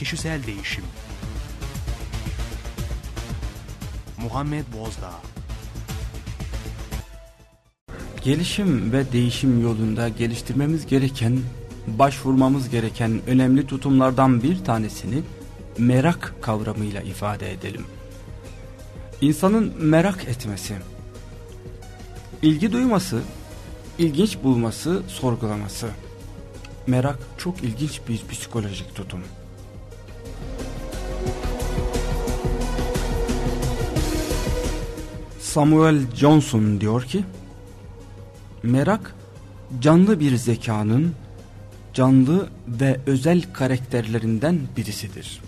Kişisel Değişim Muhammed Bozdağ Gelişim ve değişim yolunda geliştirmemiz gereken, başvurmamız gereken önemli tutumlardan bir tanesini merak kavramıyla ifade edelim. İnsanın merak etmesi, ilgi duyması, ilginç bulması, sorgulaması. Merak çok ilginç bir psikolojik tutum. Samuel Johnson diyor ki, merak canlı bir zekanın canlı ve özel karakterlerinden birisidir.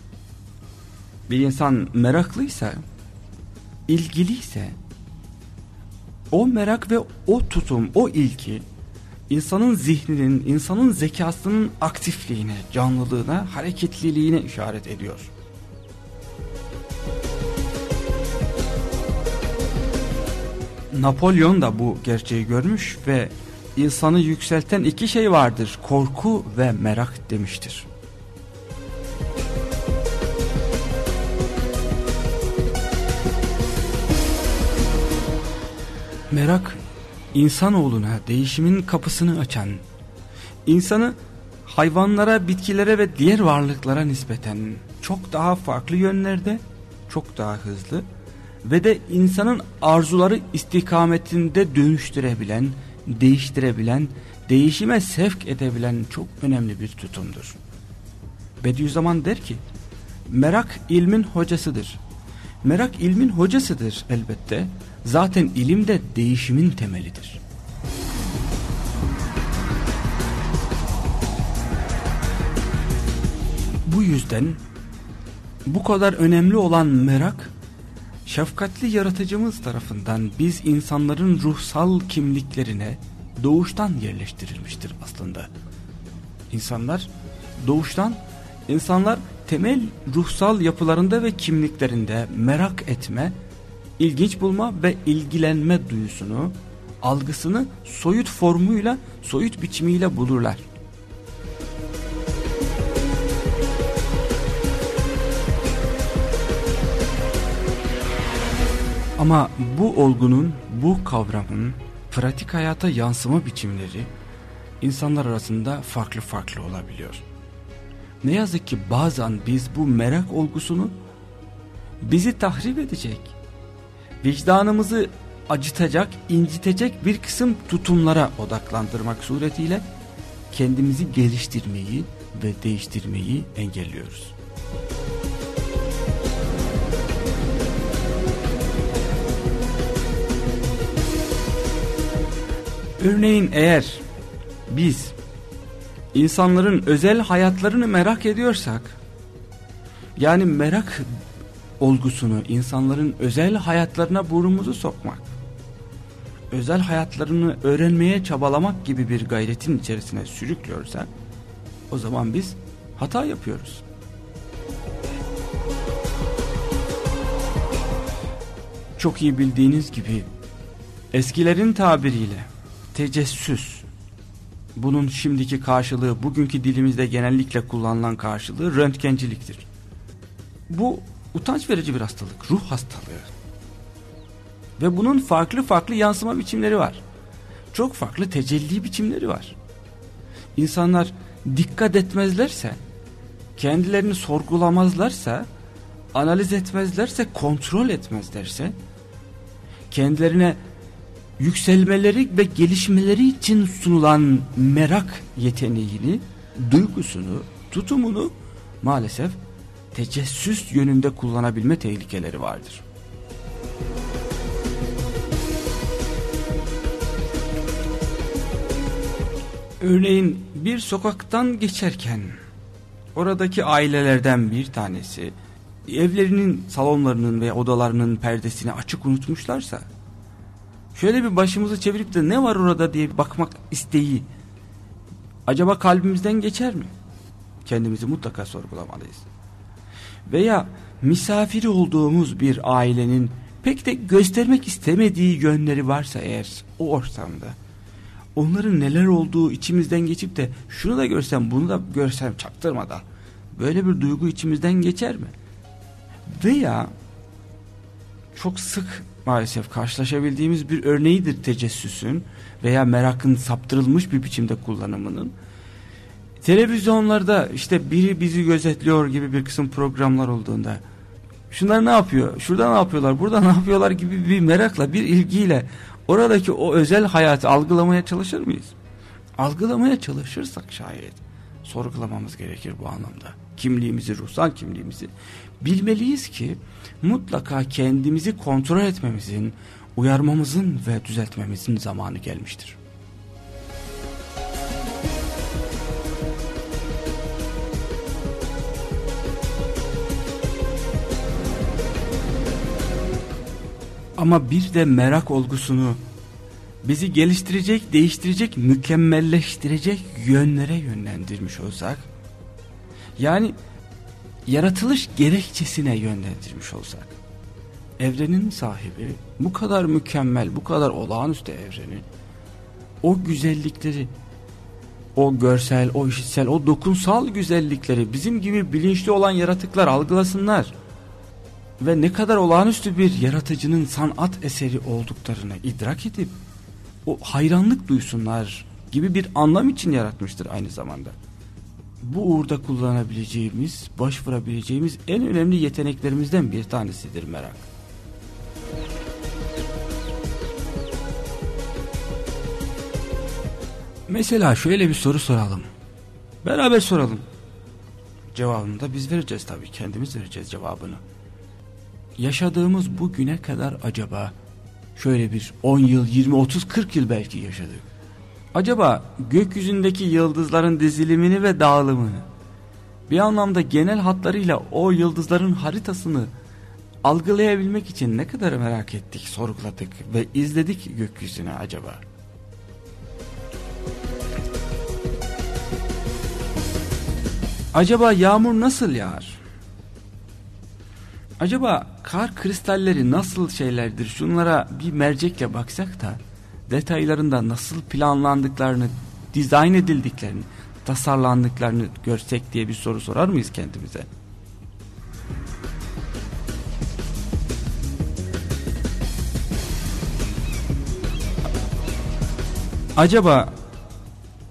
Bir insan meraklıysa, ilgiliyse, o merak ve o tutum, o ilgi insanın zihninin, insanın zekasının aktifliğine, canlılığına, hareketliliğine işaret ediyor. Napolyon da bu gerçeği görmüş ve insanı yükselten iki şey vardır, korku ve merak demiştir. Merak insanoğluna değişimin kapısını açan, insanı hayvanlara, bitkilere ve diğer varlıklara nispeten çok daha farklı yönlerde, çok daha hızlı ve de insanın arzuları istikametinde dönüştürebilen, değiştirebilen, değişime sevk edebilen çok önemli bir tutumdur. Bediüzzaman der ki, merak ilmin hocasıdır. Merak ilmin hocasıdır elbette. Zaten ilim de değişimin temelidir. Bu yüzden bu kadar önemli olan merak şefkatli yaratıcımız tarafından biz insanların ruhsal kimliklerine doğuştan yerleştirilmiştir aslında. İnsanlar doğuştan insanlar temel ruhsal yapılarında ve kimliklerinde merak etme, ilginç bulma ve ilgilenme duyusunu, algısını soyut formuyla, soyut biçimiyle bulurlar. Ama bu olgunun, bu kavramın pratik hayata yansıma biçimleri insanlar arasında farklı farklı olabiliyor. Ne yazık ki bazen biz bu merak olgusunu bizi tahrip edecek, vicdanımızı acıtacak, incitecek bir kısım tutumlara odaklandırmak suretiyle kendimizi geliştirmeyi ve değiştirmeyi engelliyoruz. Örneğin eğer biz insanların özel hayatlarını merak ediyorsak yani merak olgusunu insanların özel hayatlarına burnumuzu sokmak özel hayatlarını öğrenmeye çabalamak gibi bir gayretin içerisine sürüklüyorsak o zaman biz hata yapıyoruz. Çok iyi bildiğiniz gibi eskilerin tabiriyle tecessüs bunun şimdiki karşılığı bugünkü dilimizde genellikle kullanılan karşılığı röntgenciliktir. Bu utanç verici bir hastalık, ruh hastalığı. Ve bunun farklı farklı yansıma biçimleri var. Çok farklı tecelli biçimleri var. İnsanlar dikkat etmezlerse, kendilerini sorgulamazlarsa, analiz etmezlerse, kontrol etmezlerse, kendilerine yükselmeleri ve gelişmeleri için sunulan merak yeteneğini, duygusunu, tutumunu maalesef tecessüs yönünde kullanabilme tehlikeleri vardır. Örneğin bir sokaktan geçerken oradaki ailelerden bir tanesi evlerinin salonlarının ve odalarının perdesini açık unutmuşlarsa şöyle bir başımızı çevirip de ne var orada diye bakmak isteği acaba kalbimizden geçer mi? Kendimizi mutlaka sorgulamalıyız. Veya misafiri olduğumuz bir ailenin pek de göstermek istemediği yönleri varsa eğer o ortamda onların neler olduğu içimizden geçip de şunu da görsem bunu da görsem çaktırmadan Böyle bir duygu içimizden geçer mi? Veya çok sık maalesef karşılaşabildiğimiz bir örneğidir tecessüsün veya merakın saptırılmış bir biçimde kullanımının. Televizyonlarda işte biri bizi gözetliyor gibi bir kısım programlar olduğunda şunlar ne yapıyor, şurada ne yapıyorlar, burada ne yapıyorlar gibi bir merakla, bir ilgiyle oradaki o özel hayatı algılamaya çalışır mıyız? Algılamaya çalışırsak şayet sorgulamamız gerekir bu anlamda. Kimliğimizi, ruhsal kimliğimizi bilmeliyiz ki mutlaka kendimizi kontrol etmemizin, uyarmamızın ve düzeltmemizin zamanı gelmiştir. Ama bir de merak olgusunu bizi geliştirecek, değiştirecek, mükemmelleştirecek yönlere yönlendirmiş olsak, yani yaratılış gerekçesine yönlendirmiş olsak, evrenin sahibi bu kadar mükemmel, bu kadar olağanüstü evreni, o güzellikleri, o görsel, o işitsel, o dokunsal güzellikleri bizim gibi bilinçli olan yaratıklar algılasınlar ve ne kadar olağanüstü bir yaratıcının sanat eseri olduklarını idrak edip o hayranlık duysunlar gibi bir anlam için yaratmıştır aynı zamanda. Bu uğurda kullanabileceğimiz, başvurabileceğimiz en önemli yeteneklerimizden bir tanesidir merak. Mesela şöyle bir soru soralım. Beraber soralım. Cevabını da biz vereceğiz tabii. Kendimiz vereceğiz cevabını. Yaşadığımız bu güne kadar acaba şöyle bir 10 yıl, 20, 30, 40 yıl belki yaşadık. Acaba gökyüzündeki yıldızların dizilimini ve dağılımını bir anlamda genel hatlarıyla o yıldızların haritasını algılayabilmek için ne kadar merak ettik, sorguladık ve izledik gökyüzüne acaba? Acaba yağmur nasıl yağar? Acaba kar kristalleri nasıl şeylerdir? Şunlara bir mercekle baksak da detaylarında nasıl planlandıklarını, dizayn edildiklerini, tasarlandıklarını görsek diye bir soru sorar mıyız kendimize? Acaba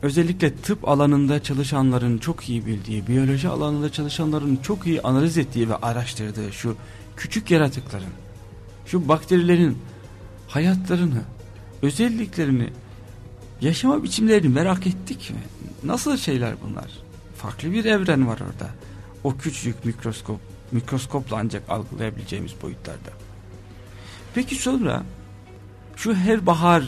özellikle tıp alanında çalışanların çok iyi bildiği, biyoloji alanında çalışanların çok iyi analiz ettiği ve araştırdığı şu küçük yaratıkların, şu bakterilerin hayatlarını, özelliklerini, yaşama biçimlerini merak ettik mi? Nasıl şeyler bunlar? Farklı bir evren var orada. O küçücük mikroskop, mikroskopla ancak algılayabileceğimiz boyutlarda. Peki sonra şu her bahar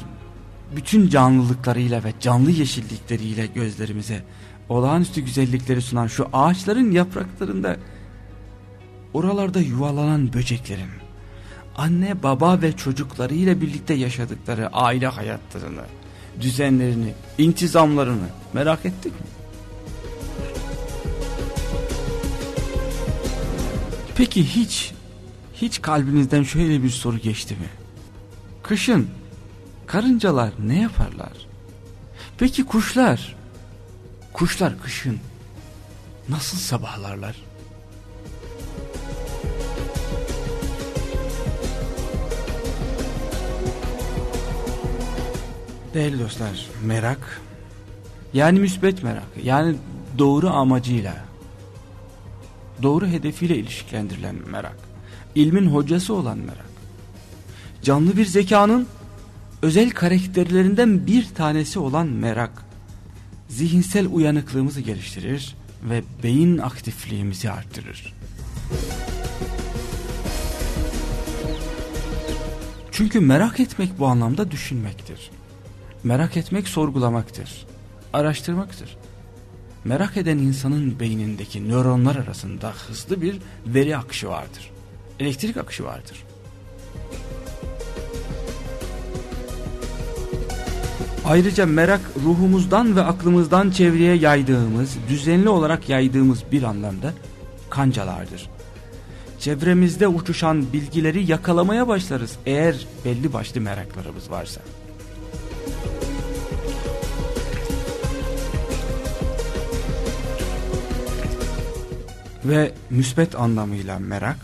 bütün canlılıklarıyla ve canlı yeşillikleriyle gözlerimize olağanüstü güzellikleri sunan şu ağaçların yapraklarında oralarda yuvalanan böceklerin anne baba ve çocuklarıyla birlikte yaşadıkları aile hayatlarını, düzenlerini, intizamlarını merak ettik mi? Peki hiç, hiç kalbinizden şöyle bir soru geçti mi? Kışın Karıncalar ne yaparlar? Peki kuşlar? Kuşlar kışın nasıl sabahlarlar? Değerli dostlar, merak yani müsbet merak yani doğru amacıyla doğru hedefiyle ilişkilendirilen merak ilmin hocası olan merak canlı bir zekanın özel karakterlerinden bir tanesi olan merak, zihinsel uyanıklığımızı geliştirir ve beyin aktifliğimizi arttırır. Çünkü merak etmek bu anlamda düşünmektir. Merak etmek sorgulamaktır, araştırmaktır. Merak eden insanın beynindeki nöronlar arasında hızlı bir veri akışı vardır. Elektrik akışı vardır. Ayrıca merak ruhumuzdan ve aklımızdan çevreye yaydığımız, düzenli olarak yaydığımız bir anlamda kancalardır. Çevremizde uçuşan bilgileri yakalamaya başlarız eğer belli başlı meraklarımız varsa. Ve müsbet anlamıyla merak,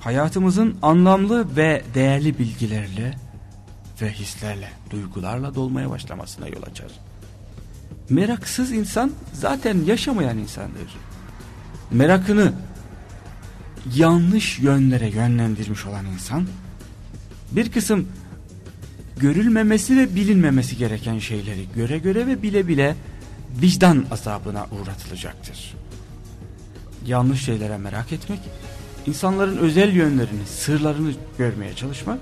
hayatımızın anlamlı ve değerli bilgilerle ve hislerle, duygularla dolmaya başlamasına yol açar. Meraksız insan zaten yaşamayan insandır. Merakını yanlış yönlere yönlendirmiş olan insan, bir kısım görülmemesi ve bilinmemesi gereken şeyleri göre göre ve bile bile vicdan azabına uğratılacaktır. Yanlış şeylere merak etmek, insanların özel yönlerini, sırlarını görmeye çalışmak,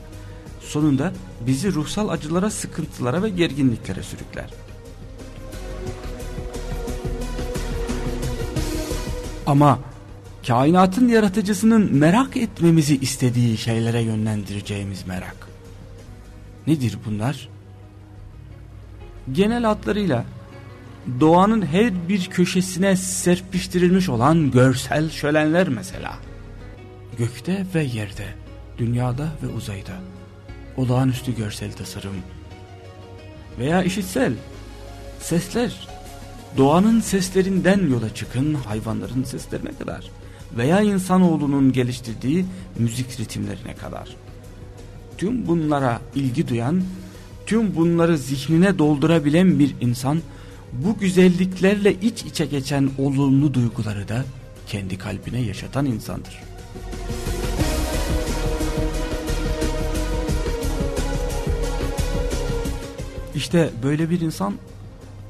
sonunda bizi ruhsal acılara, sıkıntılara ve gerginliklere sürükler. Ama kainatın yaratıcısının merak etmemizi istediği şeylere yönlendireceğimiz merak. Nedir bunlar? Genel adlarıyla doğanın her bir köşesine serpiştirilmiş olan görsel şölenler mesela. Gökte ve yerde, dünyada ve uzayda olağanüstü görsel tasarım veya işitsel sesler, doğanın seslerinden yola çıkın hayvanların seslerine kadar veya insanoğlunun geliştirdiği müzik ritimlerine kadar. Tüm bunlara ilgi duyan, tüm bunları zihnine doldurabilen bir insan bu güzelliklerle iç içe geçen olumlu duyguları da kendi kalbine yaşatan insandır. İşte böyle bir insan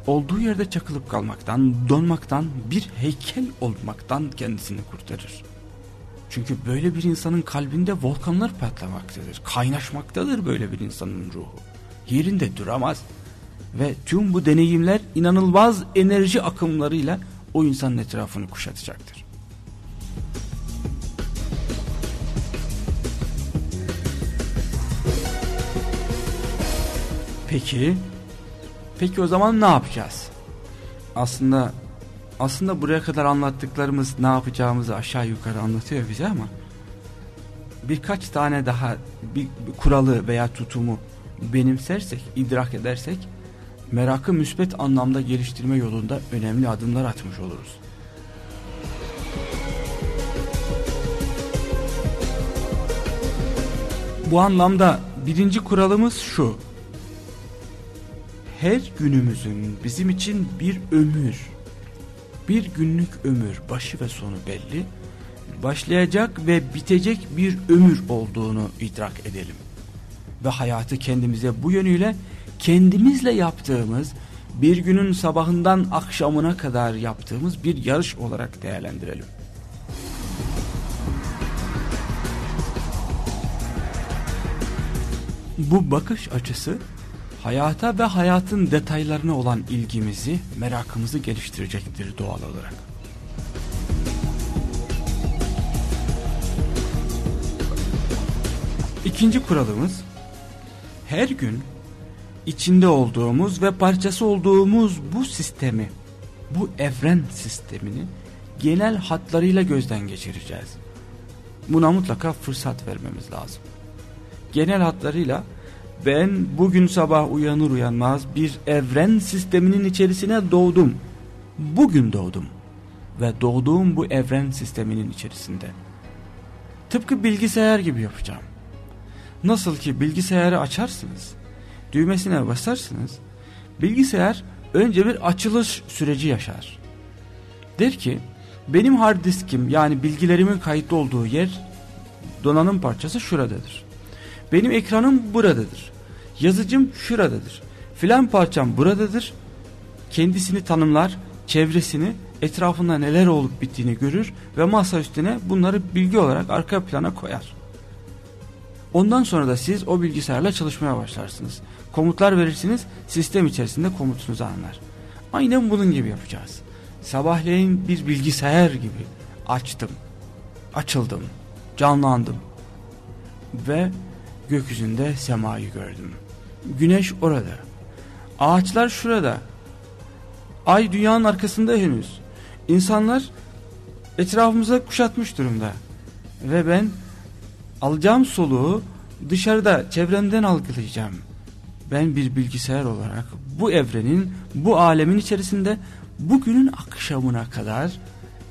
olduğu yerde çakılıp kalmaktan, donmaktan, bir heykel olmaktan kendisini kurtarır. Çünkü böyle bir insanın kalbinde volkanlar patlamaktadır, kaynaşmaktadır böyle bir insanın ruhu. Yerinde duramaz. Ve tüm bu deneyimler inanılmaz enerji akımlarıyla o insanın etrafını kuşatacaktır. Peki, peki o zaman ne yapacağız? Aslında aslında buraya kadar anlattıklarımız ne yapacağımızı aşağı yukarı anlatıyor bize ama birkaç tane daha bir, bir kuralı veya tutumu benimsersek, idrak edersek merakı müsbet anlamda geliştirme yolunda önemli adımlar atmış oluruz. Bu anlamda birinci kuralımız şu. Her günümüzün bizim için bir ömür, bir günlük ömür başı ve sonu belli, başlayacak ve bitecek bir ömür olduğunu idrak edelim. Ve hayatı kendimize bu yönüyle kendimizle yaptığımız bir günün sabahından akşamına kadar yaptığımız bir yarış olarak değerlendirelim. Bu bakış açısı hayata ve hayatın detaylarına olan ilgimizi, merakımızı geliştirecektir doğal olarak. İkinci kuralımız her gün içinde olduğumuz ve parçası olduğumuz bu sistemi, bu evren sistemini genel hatlarıyla gözden geçireceğiz. Buna mutlaka fırsat vermemiz lazım. Genel hatlarıyla ben bugün sabah uyanır uyanmaz bir evren sisteminin içerisine doğdum. Bugün doğdum ve doğduğum bu evren sisteminin içerisinde. Tıpkı bilgisayar gibi yapacağım. Nasıl ki bilgisayarı açarsınız düğmesine basarsınız bilgisayar önce bir açılış süreci yaşar. Der ki benim hard diskim yani bilgilerimin kayıtlı olduğu yer donanım parçası şuradadır. Benim ekranım buradadır. Yazıcım şuradadır. Filan parçam buradadır. Kendisini tanımlar, çevresini, etrafında neler olup bittiğini görür ve masa üstüne bunları bilgi olarak arka plana koyar. Ondan sonra da siz o bilgisayarla çalışmaya başlarsınız. Komutlar verirsiniz, sistem içerisinde komutunuzu anlar. Aynen bunun gibi yapacağız. Sabahleyin bir bilgisayar gibi açtım, açıldım, canlandım ve gökyüzünde semayı gördüm. Güneş orada, ağaçlar şurada, ay dünyanın arkasında henüz. İnsanlar etrafımıza kuşatmış durumda ve ben alacağım soluğu dışarıda çevremden algılayacağım. Ben bir bilgisayar olarak bu evrenin, bu alemin içerisinde bugünün akşamına kadar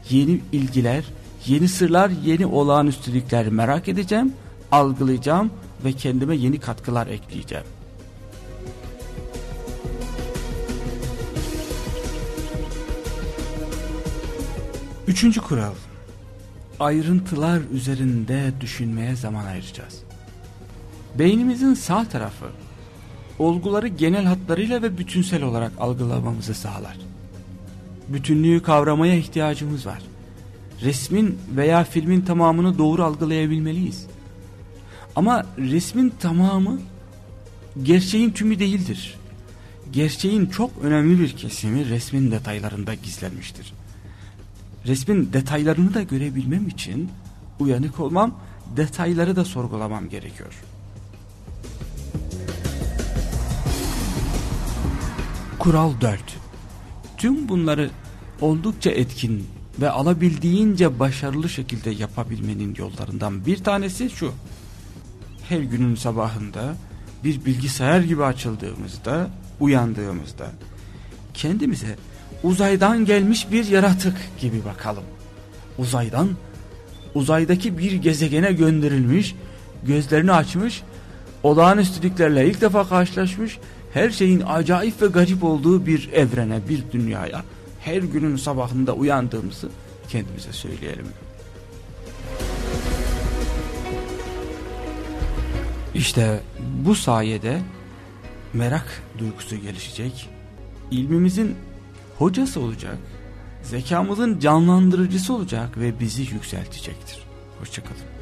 yeni ilgiler, yeni sırlar, yeni olağanüstülükler merak edeceğim, algılayacağım ve kendime yeni katkılar ekleyeceğim. Üçüncü kural. Ayrıntılar üzerinde düşünmeye zaman ayıracağız. Beynimizin sağ tarafı olguları genel hatlarıyla ve bütünsel olarak algılamamızı sağlar. Bütünlüğü kavramaya ihtiyacımız var. Resmin veya filmin tamamını doğru algılayabilmeliyiz. Ama resmin tamamı gerçeğin tümü değildir. Gerçeğin çok önemli bir kesimi resmin detaylarında gizlenmiştir. Resmin detaylarını da görebilmem için uyanık olmam, detayları da sorgulamam gerekiyor. Kural 4 Tüm bunları oldukça etkin ve alabildiğince başarılı şekilde yapabilmenin yollarından bir tanesi şu. Her günün sabahında bir bilgisayar gibi açıldığımızda, uyandığımızda kendimize uzaydan gelmiş bir yaratık gibi bakalım. Uzaydan, uzaydaki bir gezegene gönderilmiş, gözlerini açmış, olağanüstülüklerle ilk defa karşılaşmış, her şeyin acayip ve garip olduğu bir evrene, bir dünyaya her günün sabahında uyandığımızı kendimize söyleyelim. İşte bu sayede merak duygusu gelişecek, ilmimizin hocası olacak, zekamızın canlandırıcısı olacak ve bizi yükseltecektir. Hoşçakalın.